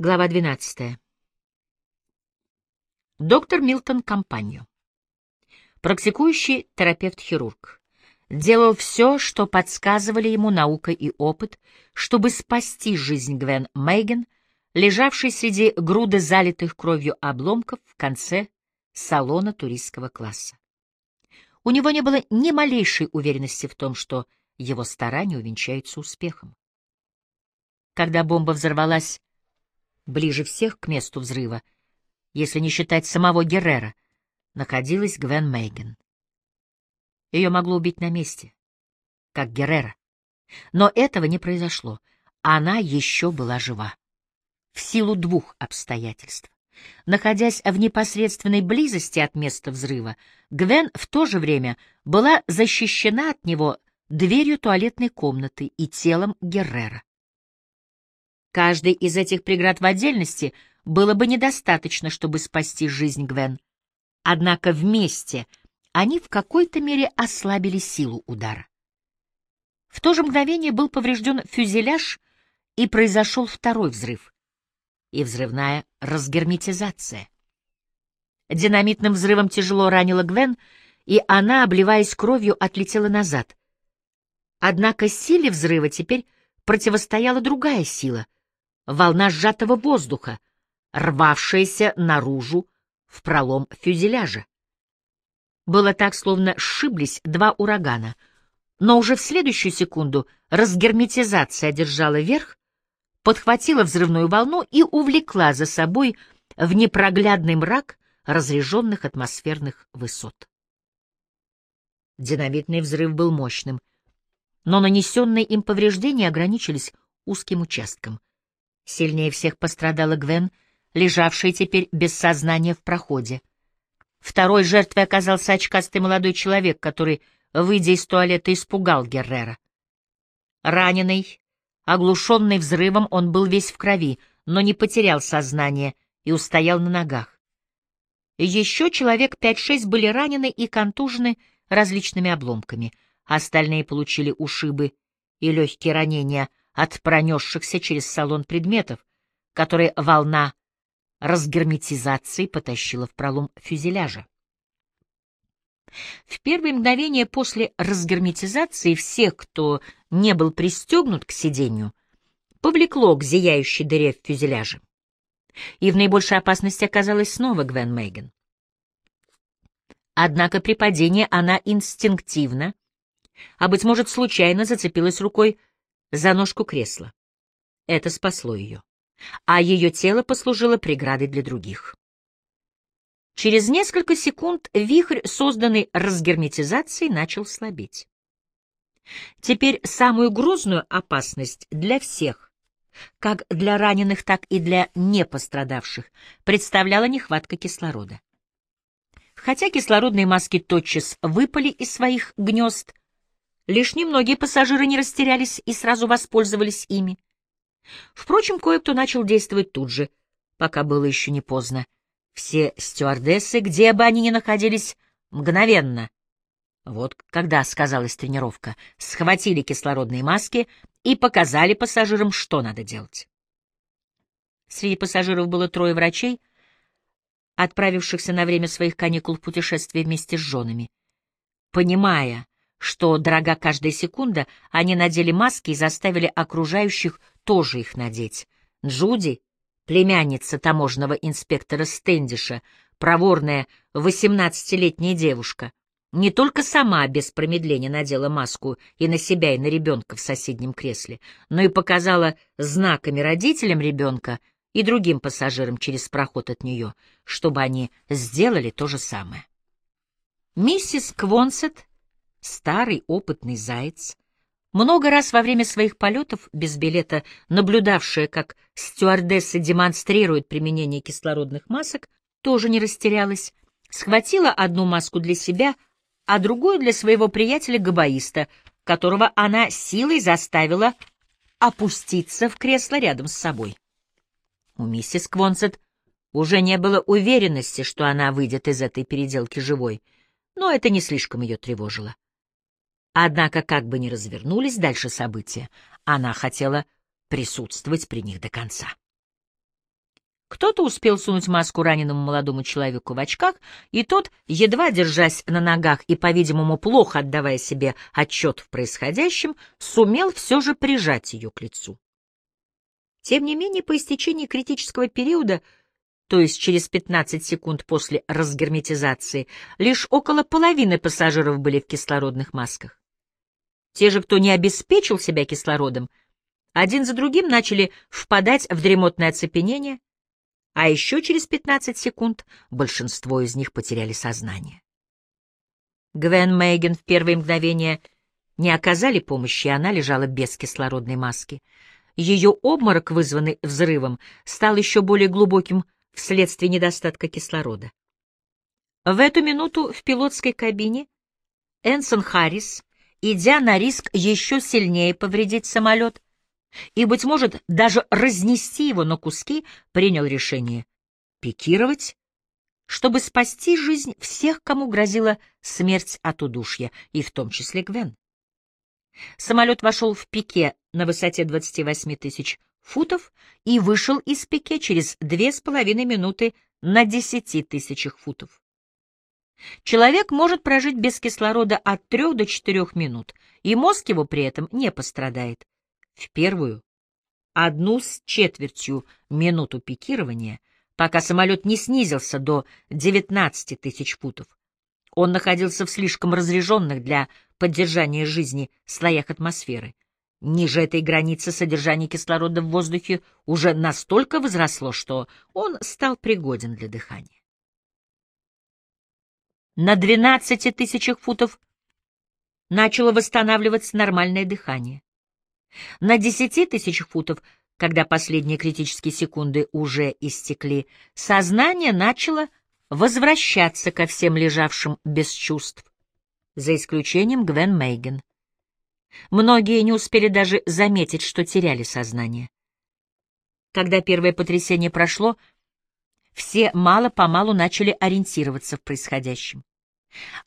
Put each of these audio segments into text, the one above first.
Глава 12. Доктор Милтон Компанию. Практикующий терапевт-хирург. Делал все, что подсказывали ему наука и опыт, чтобы спасти жизнь Гвен Мейген, лежавшей среди груды залитых кровью обломков в конце салона туристского класса. У него не было ни малейшей уверенности в том, что его старания увенчаются успехом. Когда бомба взорвалась, ближе всех к месту взрыва, если не считать самого Геррера, находилась Гвен Мейген. Ее могло убить на месте, как Геррера. Но этого не произошло. Она еще была жива. В силу двух обстоятельств. Находясь в непосредственной близости от места взрыва, Гвен в то же время была защищена от него дверью туалетной комнаты и телом Геррера. Каждый из этих преград в отдельности было бы недостаточно, чтобы спасти жизнь Гвен. Однако вместе они в какой-то мере ослабили силу удара. В то же мгновение был поврежден фюзеляж, и произошел второй взрыв и взрывная разгерметизация. Динамитным взрывом тяжело ранила Гвен, и она, обливаясь кровью, отлетела назад. Однако силе взрыва теперь противостояла другая сила — волна сжатого воздуха, рвавшаяся наружу в пролом фюзеляжа. Было так, словно сшиблись два урагана, но уже в следующую секунду разгерметизация одержала верх, подхватила взрывную волну и увлекла за собой в непроглядный мрак разреженных атмосферных высот. Динамитный взрыв был мощным, но нанесенные им повреждения ограничились узким участком. Сильнее всех пострадала Гвен, лежавшая теперь без сознания в проходе. Второй жертвой оказался очкастый молодой человек, который, выйдя из туалета, испугал Геррера. Раненый, оглушенный взрывом, он был весь в крови, но не потерял сознание и устоял на ногах. Еще человек пять-шесть были ранены и контужены различными обломками, остальные получили ушибы и легкие ранения, от пронесшихся через салон предметов, которые волна разгерметизации потащила в пролом фюзеляжа. В первые мгновения после разгерметизации всех, кто не был пристегнут к сиденью, повлекло к зияющей дыре в фюзеляже. И в наибольшей опасности оказалась снова Гвен Мейген. Однако при падении она инстинктивно, а, быть может, случайно зацепилась рукой за ножку кресла. Это спасло ее, а ее тело послужило преградой для других. Через несколько секунд вихрь, созданный разгерметизацией, начал слабеть. Теперь самую грозную опасность для всех, как для раненых, так и для непострадавших, представляла нехватка кислорода. Хотя кислородные маски тотчас выпали из своих гнезд, Лишь немногие пассажиры не растерялись и сразу воспользовались ими. Впрочем, кое-кто начал действовать тут же, пока было еще не поздно. Все стюардессы, где бы они ни находились, мгновенно. Вот когда сказалась тренировка, схватили кислородные маски и показали пассажирам, что надо делать. Среди пассажиров было трое врачей, отправившихся на время своих каникул в путешествие вместе с женами. Понимая, что дорога каждая секунда, они надели маски и заставили окружающих тоже их надеть. Джуди, племянница таможенного инспектора Стендиша, проворная восемнадцатилетняя девушка, не только сама без промедления надела маску и на себя, и на ребенка в соседнем кресле, но и показала знаками родителям ребенка и другим пассажирам через проход от нее, чтобы они сделали то же самое. Миссис Квонсет старый опытный заяц, много раз во время своих полетов без билета, наблюдавшая, как стюардессы демонстрируют применение кислородных масок, тоже не растерялась, схватила одну маску для себя, а другую для своего приятеля-габаиста, которого она силой заставила опуститься в кресло рядом с собой. У миссис Квонсет уже не было уверенности, что она выйдет из этой переделки живой, но это не слишком ее тревожило. Однако, как бы ни развернулись дальше события, она хотела присутствовать при них до конца. Кто-то успел сунуть маску раненому молодому человеку в очках, и тот, едва держась на ногах и, по-видимому, плохо отдавая себе отчет в происходящем, сумел все же прижать ее к лицу. Тем не менее, по истечении критического периода, то есть через 15 секунд после разгерметизации, лишь около половины пассажиров были в кислородных масках. Те же, кто не обеспечил себя кислородом, один за другим начали впадать в дремотное оцепенение, а еще через 15 секунд большинство из них потеряли сознание. Гвен Мейген в первые мгновения не оказали помощи, и она лежала без кислородной маски. Ее обморок, вызванный взрывом, стал еще более глубоким вследствие недостатка кислорода. В эту минуту в пилотской кабине Энсон Харрис, идя на риск еще сильнее повредить самолет, и, быть может, даже разнести его на куски, принял решение пикировать, чтобы спасти жизнь всех, кому грозила смерть от удушья, и в том числе Гвен. Самолет вошел в пике на высоте 28 тысяч футов и вышел из пике через две с половиной минуты на 10 тысячах футов. Человек может прожить без кислорода от 3 до 4 минут, и мозг его при этом не пострадает. В первую, одну с четвертью минуту пикирования, пока самолет не снизился до 19 тысяч футов, он находился в слишком разреженных для поддержания жизни слоях атмосферы. Ниже этой границы содержание кислорода в воздухе уже настолько возросло, что он стал пригоден для дыхания. На 12 тысячах футов начало восстанавливаться нормальное дыхание. На десяти тысячах футов, когда последние критические секунды уже истекли, сознание начало возвращаться ко всем лежавшим без чувств, за исключением Гвен Мейген. Многие не успели даже заметить, что теряли сознание. Когда первое потрясение прошло, все мало-помалу начали ориентироваться в происходящем.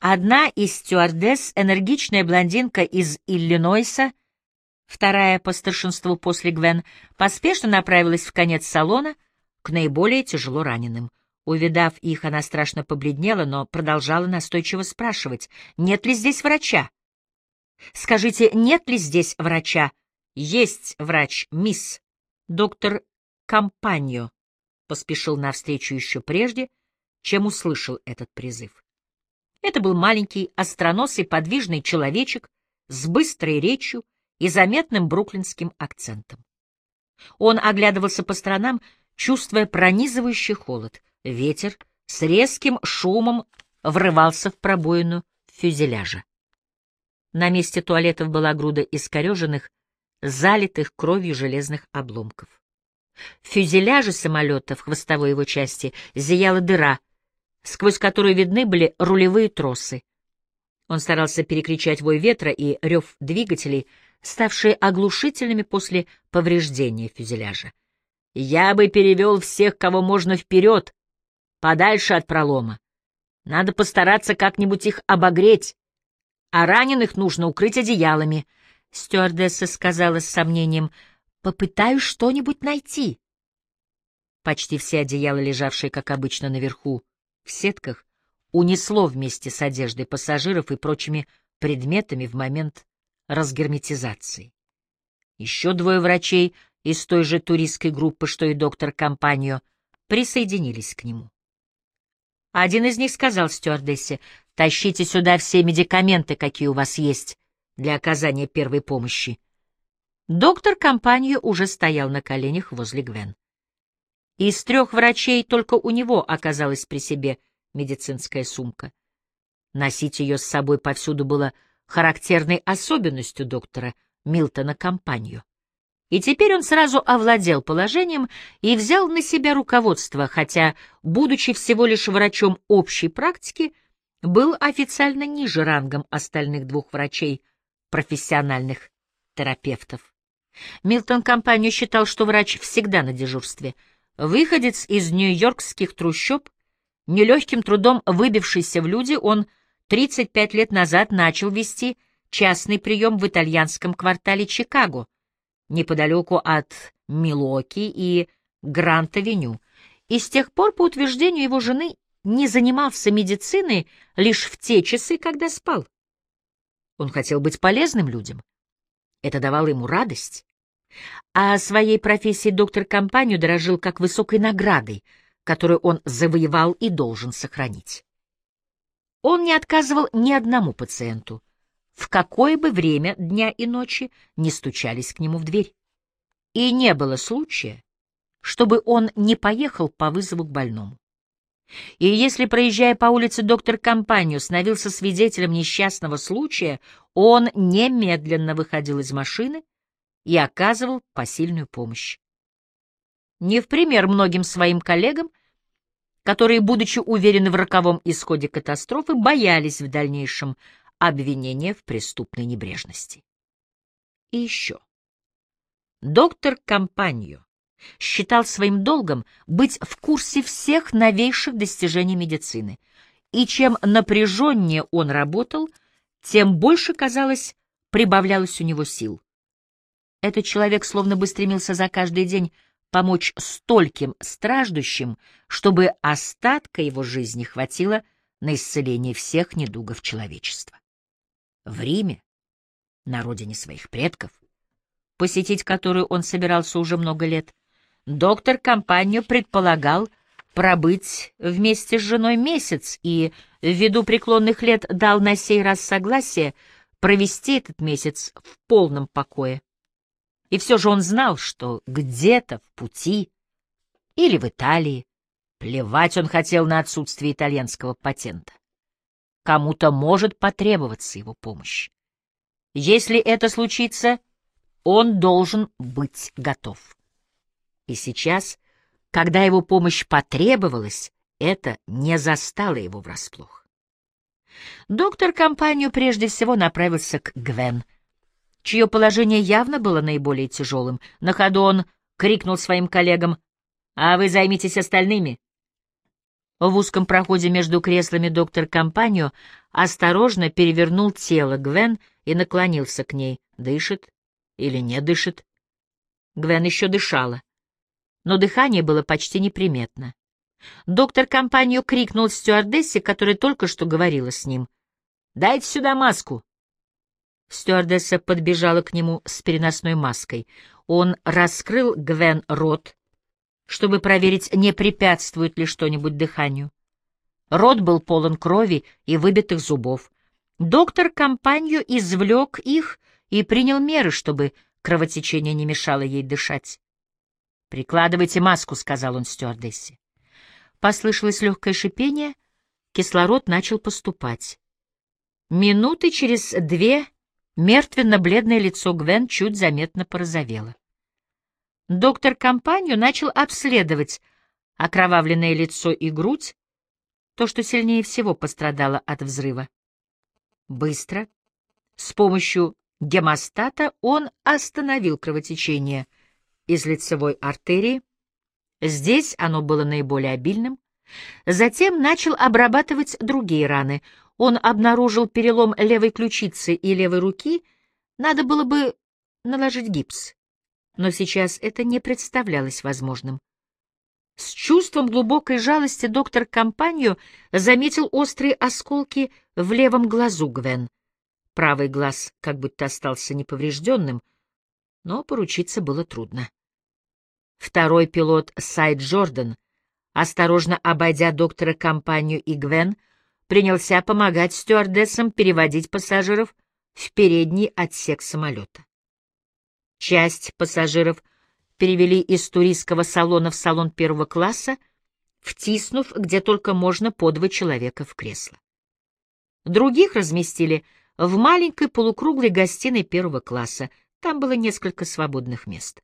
Одна из стюардесс, энергичная блондинка из Иллинойса, Вторая по старшинству после Гвен поспешно направилась в конец салона к наиболее тяжело раненым. Увидав их, она страшно побледнела, но продолжала настойчиво спрашивать, нет ли здесь врача. «Скажите, нет ли здесь врача?» «Есть врач, мисс. Доктор Компаньо», — поспешил навстречу еще прежде, чем услышал этот призыв. Это был маленький, остроносый, подвижный человечек с быстрой речью, и заметным бруклинским акцентом. Он оглядывался по сторонам, чувствуя пронизывающий холод. Ветер с резким шумом врывался в пробоину фюзеляжа. На месте туалетов была груда искореженных, залитых кровью железных обломков. В фюзеляже самолета в хвостовой его части зияла дыра, сквозь которую видны были рулевые тросы. Он старался перекричать вой ветра и рев двигателей, ставшие оглушительными после повреждения фюзеляжа. «Я бы перевел всех, кого можно вперед, подальше от пролома. Надо постараться как-нибудь их обогреть, а раненых нужно укрыть одеялами», — стюардесса сказала с сомнением. «Попытаюсь что-нибудь найти». Почти все одеяла, лежавшие, как обычно, наверху, в сетках, унесло вместе с одеждой пассажиров и прочими предметами в момент разгерметизации. Еще двое врачей из той же туристской группы, что и доктор Компаньо, присоединились к нему. Один из них сказал стюардессе, «Тащите сюда все медикаменты, какие у вас есть, для оказания первой помощи». Доктор Компаньо уже стоял на коленях возле Гвен. Из трех врачей только у него оказалась при себе медицинская сумка. Носить ее с собой повсюду было характерной особенностью доктора Милтона Компанью. И теперь он сразу овладел положением и взял на себя руководство, хотя, будучи всего лишь врачом общей практики, был официально ниже рангом остальных двух врачей, профессиональных терапевтов. Милтон Компанию считал, что врач всегда на дежурстве. Выходец из нью-йоркских трущоб, нелегким трудом выбившийся в люди, он — 35 лет назад начал вести частный прием в итальянском квартале Чикаго, неподалеку от Милоки и Грант-авеню, и с тех пор, по утверждению его жены, не занимался медициной лишь в те часы, когда спал. Он хотел быть полезным людям. Это давало ему радость. А своей профессии доктор компанию дорожил как высокой наградой, которую он завоевал и должен сохранить. Он не отказывал ни одному пациенту, в какое бы время дня и ночи не стучались к нему в дверь. И не было случая, чтобы он не поехал по вызову к больному. И если, проезжая по улице, доктор Компанию становился свидетелем несчастного случая, он немедленно выходил из машины и оказывал посильную помощь. Не в пример многим своим коллегам, которые, будучи уверены в роковом исходе катастрофы, боялись в дальнейшем обвинения в преступной небрежности. И еще. Доктор Компанию считал своим долгом быть в курсе всех новейших достижений медицины, и чем напряженнее он работал, тем больше, казалось, прибавлялось у него сил. Этот человек словно бы стремился за каждый день помочь стольким страждущим, чтобы остатка его жизни хватило на исцеление всех недугов человечества. В Риме, на родине своих предков, посетить которую он собирался уже много лет, доктор компанию предполагал пробыть вместе с женой месяц и, ввиду преклонных лет, дал на сей раз согласие провести этот месяц в полном покое. И все же он знал, что где-то в пути или в Италии, плевать он хотел на отсутствие итальянского патента, кому-то может потребоваться его помощь. Если это случится, он должен быть готов. И сейчас, когда его помощь потребовалась, это не застало его врасплох. Доктор компанию прежде всего направился к Гвен, чье положение явно было наиболее тяжелым. На ходу он крикнул своим коллегам, «А вы займитесь остальными». В узком проходе между креслами доктор компанию осторожно перевернул тело Гвен и наклонился к ней. Дышит или не дышит? Гвен еще дышала но дыхание было почти неприметно. Доктор компанию крикнул стюардессе, которая только что говорила с ним. «Дайте сюда маску!» Стюардесса подбежала к нему с переносной маской. Он раскрыл Гвен рот, чтобы проверить, не препятствует ли что-нибудь дыханию. Рот был полон крови и выбитых зубов. Доктор компанию извлек их и принял меры, чтобы кровотечение не мешало ей дышать. «Прикладывайте маску», — сказал он стюардессе. Послышалось легкое шипение, кислород начал поступать. Минуты через две мертвенно-бледное лицо Гвен чуть заметно порозовело. Доктор компанию начал обследовать окровавленное лицо и грудь, то, что сильнее всего пострадало от взрыва. Быстро, с помощью гемостата, он остановил кровотечение — из лицевой артерии. Здесь оно было наиболее обильным. Затем начал обрабатывать другие раны. Он обнаружил перелом левой ключицы и левой руки. Надо было бы наложить гипс. Но сейчас это не представлялось возможным. С чувством глубокой жалости доктор Компанию заметил острые осколки в левом глазу Гвен. Правый глаз как будто остался неповрежденным, но поручиться было трудно. Второй пилот Сайд Джордан, осторожно обойдя доктора компанию и Гвен, принялся помогать стюардессам переводить пассажиров в передний отсек самолета. Часть пассажиров перевели из туристского салона в салон первого класса, втиснув где только можно по два человека в кресло. Других разместили в маленькой полукруглой гостиной первого класса, там было несколько свободных мест.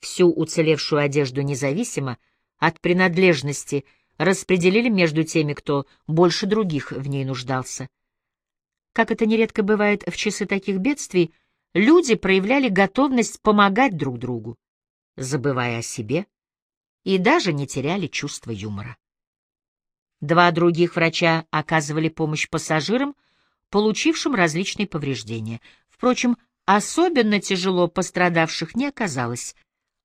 Всю уцелевшую одежду независимо от принадлежности распределили между теми, кто больше других в ней нуждался. Как это нередко бывает в часы таких бедствий, люди проявляли готовность помогать друг другу, забывая о себе, и даже не теряли чувство юмора. Два других врача оказывали помощь пассажирам, получившим различные повреждения. Впрочем, Особенно тяжело пострадавших не оказалось.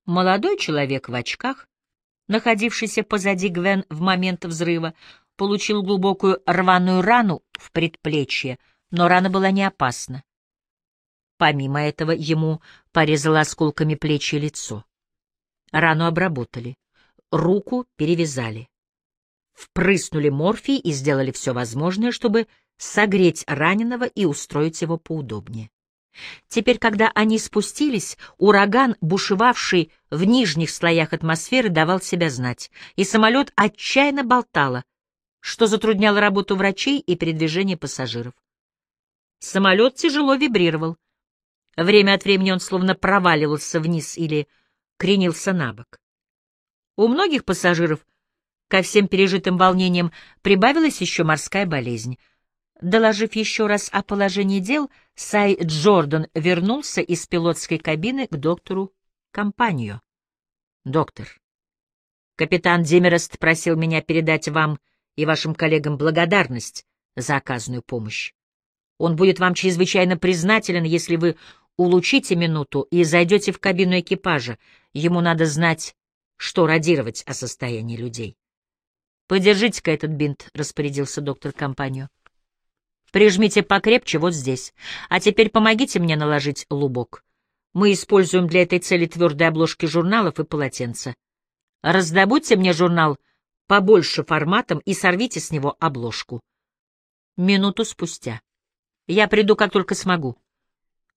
Молодой человек в очках, находившийся позади Гвен в момент взрыва, получил глубокую рваную рану в предплечье, но рана была не опасна. Помимо этого ему порезало осколками плечи и лицо. Рану обработали, руку перевязали. Впрыснули морфий и сделали все возможное, чтобы согреть раненого и устроить его поудобнее. Теперь, когда они спустились, ураган, бушевавший в нижних слоях атмосферы, давал себя знать, и самолет отчаянно болтало, что затрудняло работу врачей и передвижение пассажиров. Самолет тяжело вибрировал. Время от времени он словно проваливался вниз или кренился на бок. У многих пассажиров ко всем пережитым волнениям прибавилась еще морская болезнь — Доложив еще раз о положении дел, Сай Джордан вернулся из пилотской кабины к доктору компанию. «Доктор, капитан Демерест просил меня передать вам и вашим коллегам благодарность за оказанную помощь. Он будет вам чрезвычайно признателен, если вы улучите минуту и зайдете в кабину экипажа. Ему надо знать, что радировать о состоянии людей. «Подержите-ка этот бинт», — распорядился доктор компанию. Прижмите покрепче вот здесь. А теперь помогите мне наложить лубок. Мы используем для этой цели твердые обложки журналов и полотенца. Раздобудьте мне журнал побольше форматом и сорвите с него обложку. Минуту спустя. Я приду, как только смогу.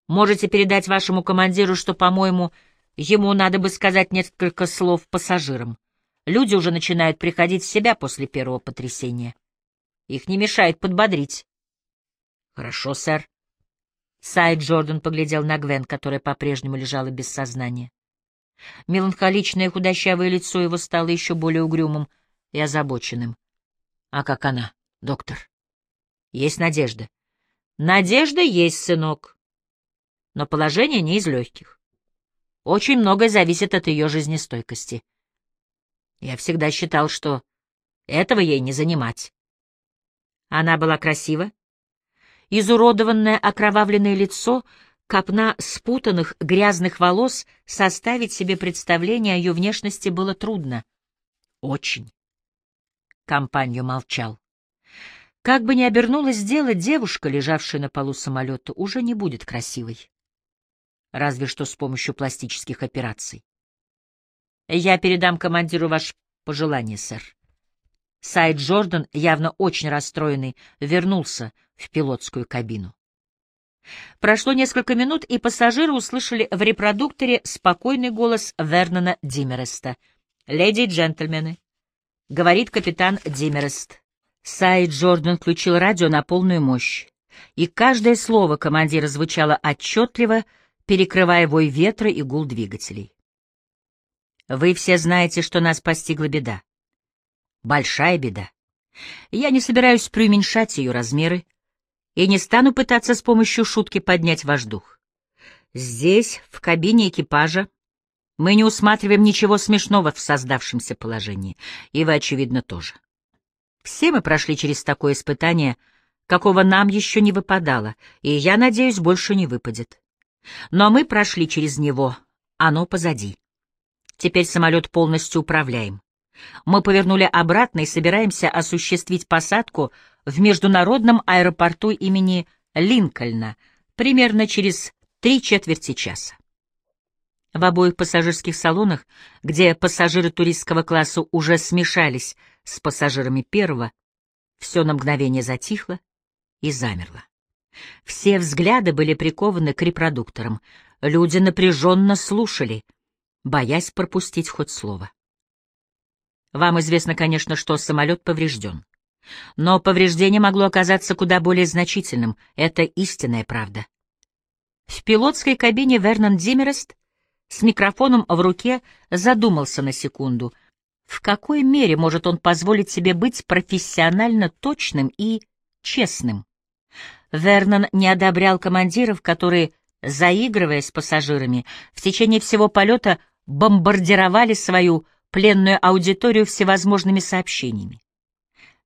Можете передать вашему командиру, что, по-моему, ему надо бы сказать несколько слов пассажирам. Люди уже начинают приходить в себя после первого потрясения. Их не мешает подбодрить. Хорошо, сэр. Сайд Джордан поглядел на Гвен, которая по-прежнему лежала без сознания. Меланхоличное худощавое лицо его стало еще более угрюмым и озабоченным. — А как она, доктор? — Есть надежда. — Надежда есть, сынок. Но положение не из легких. Очень многое зависит от ее жизнестойкости. Я всегда считал, что этого ей не занимать. Она была красива, изуродованное окровавленное лицо, копна спутанных грязных волос, составить себе представление о ее внешности было трудно. Очень. Компанию молчал. Как бы ни обернулось дело, девушка, лежавшая на полу самолета, уже не будет красивой. Разве что с помощью пластических операций. Я передам командиру ваше пожелание, сэр. Сайд Джордан, явно очень расстроенный, вернулся в пилотскую кабину. Прошло несколько минут, и пассажиры услышали в репродукторе спокойный голос Вернона Димереста. «Леди и джентльмены», — говорит капитан Димерест. Сайд Джордан включил радио на полную мощь, и каждое слово командира звучало отчетливо, перекрывая вой ветра и гул двигателей. «Вы все знаете, что нас постигла беда большая беда. Я не собираюсь преуменьшать ее размеры и не стану пытаться с помощью шутки поднять ваш дух. Здесь, в кабине экипажа, мы не усматриваем ничего смешного в создавшемся положении, и вы, очевидно, тоже. Все мы прошли через такое испытание, какого нам еще не выпадало, и, я надеюсь, больше не выпадет. Но мы прошли через него, оно позади. Теперь самолет полностью управляем. Мы повернули обратно и собираемся осуществить посадку в международном аэропорту имени Линкольна примерно через три четверти часа. В обоих пассажирских салонах, где пассажиры туристского класса уже смешались с пассажирами первого, все на мгновение затихло и замерло. Все взгляды были прикованы к репродукторам. Люди напряженно слушали, боясь пропустить хоть слово. Вам известно, конечно, что самолет поврежден. Но повреждение могло оказаться куда более значительным. Это истинная правда. В пилотской кабине Вернон Димерест с микрофоном в руке задумался на секунду. В какой мере может он позволить себе быть профессионально точным и честным? Вернон не одобрял командиров, которые, заигрывая с пассажирами, в течение всего полета бомбардировали свою пленную аудиторию всевозможными сообщениями.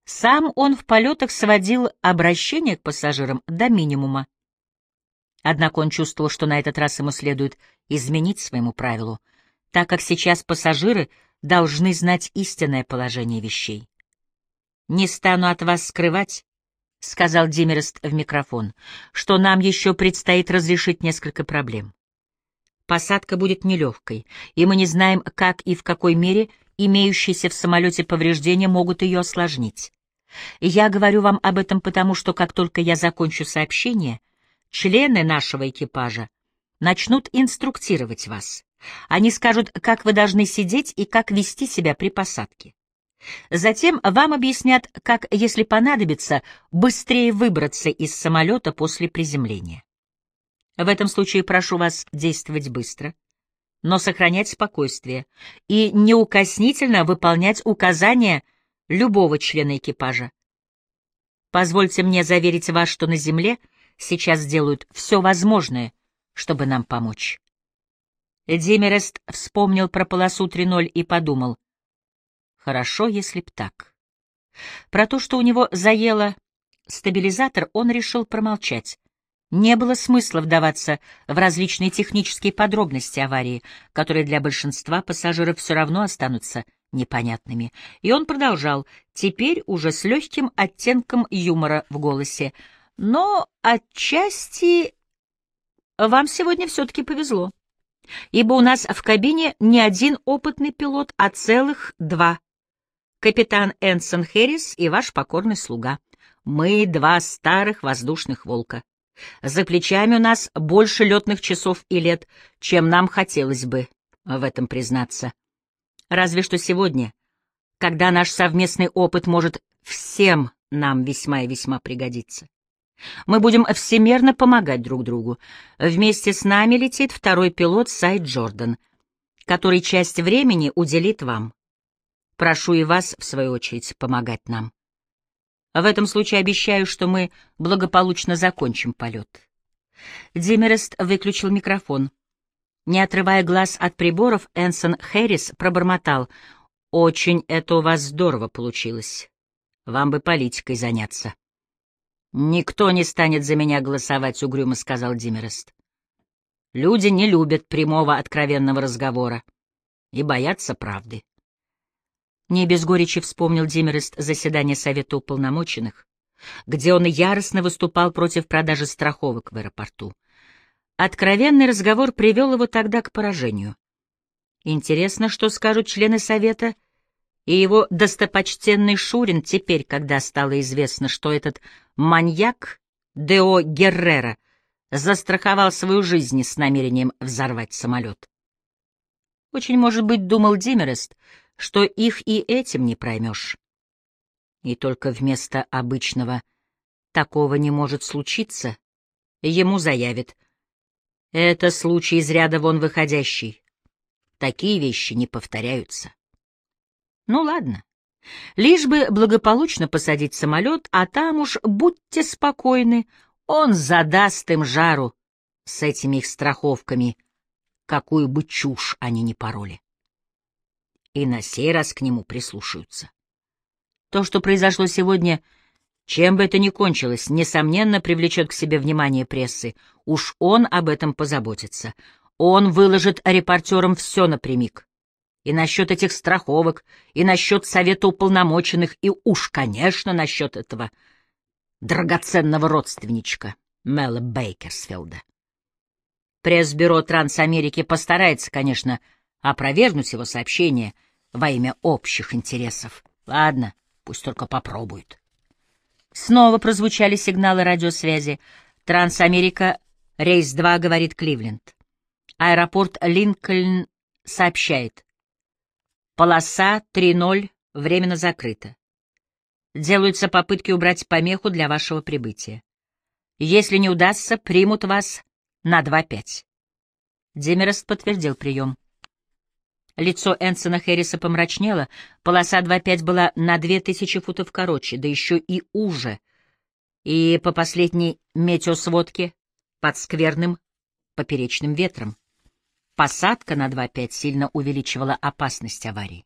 Сам он в полетах сводил обращение к пассажирам до минимума. Однако он чувствовал, что на этот раз ему следует изменить своему правилу, так как сейчас пассажиры должны знать истинное положение вещей. «Не стану от вас скрывать», — сказал Димерест в микрофон, — «что нам еще предстоит разрешить несколько проблем. Посадка будет нелегкой, и мы не знаем, как и в какой мере имеющиеся в самолете повреждения могут ее осложнить. Я говорю вам об этом потому, что как только я закончу сообщение, члены нашего экипажа начнут инструктировать вас. Они скажут, как вы должны сидеть и как вести себя при посадке. Затем вам объяснят, как, если понадобится, быстрее выбраться из самолета после приземления. В этом случае прошу вас действовать быстро, но сохранять спокойствие и неукоснительно выполнять указания любого члена экипажа. Позвольте мне заверить вас, что на Земле сейчас делают все возможное, чтобы нам помочь. Демерест вспомнил про полосу 3.0 и подумал, хорошо, если б так. Про то, что у него заело стабилизатор, он решил промолчать. Не было смысла вдаваться в различные технические подробности аварии, которые для большинства пассажиров все равно останутся непонятными. И он продолжал, теперь уже с легким оттенком юмора в голосе. Но отчасти вам сегодня все-таки повезло, ибо у нас в кабине не один опытный пилот, а целых два. Капитан Энсон Хэрис и ваш покорный слуга. Мы два старых воздушных волка. За плечами у нас больше летных часов и лет, чем нам хотелось бы в этом признаться. Разве что сегодня, когда наш совместный опыт может всем нам весьма и весьма пригодиться. Мы будем всемерно помогать друг другу. Вместе с нами летит второй пилот Сайд Джордан, который часть времени уделит вам. Прошу и вас, в свою очередь, помогать нам. В этом случае обещаю, что мы благополучно закончим полет. Димерест выключил микрофон. Не отрывая глаз от приборов, Энсон Хэрис пробормотал. «Очень это у вас здорово получилось. Вам бы политикой заняться». «Никто не станет за меня голосовать», — угрюмо сказал Димерест. «Люди не любят прямого откровенного разговора и боятся правды». Не без горечи вспомнил Димерест заседание Совета уполномоченных, где он яростно выступал против продажи страховок в аэропорту. Откровенный разговор привел его тогда к поражению. Интересно, что скажут члены Совета и его достопочтенный Шурин теперь, когда стало известно, что этот маньяк Део Геррера застраховал свою жизнь с намерением взорвать самолет. Очень, может быть, думал Димерест, что их и этим не проймешь. И только вместо обычного «такого не может случиться» ему заявит «это случай из ряда вон выходящий. Такие вещи не повторяются». Ну ладно, лишь бы благополучно посадить самолет, а там уж будьте спокойны, он задаст им жару с этими их страховками, какую бы чушь они ни пороли и на сей раз к нему прислушаются. То, что произошло сегодня, чем бы это ни кончилось, несомненно привлечет к себе внимание прессы. Уж он об этом позаботится. Он выложит репортерам все напрямик. И насчет этих страховок, и насчет совета уполномоченных, и уж, конечно, насчет этого драгоценного родственничка Мела Бейкерсфилда. Пресс-бюро Трансамерики постарается, конечно, опровергнуть его сообщение во имя общих интересов. Ладно, пусть только попробует. Снова прозвучали сигналы радиосвязи. Трансамерика, рейс 2, говорит Кливленд. Аэропорт Линкольн сообщает. Полоса 3.0 временно закрыта. Делаются попытки убрать помеху для вашего прибытия. Если не удастся, примут вас на 2.5. Демерест подтвердил прием. Лицо Энсона Хэрриса помрачнело, полоса 2.5 была на 2000 футов короче, да еще и уже. И по последней метеосводке под скверным поперечным ветром. Посадка на 2.5 сильно увеличивала опасность аварии.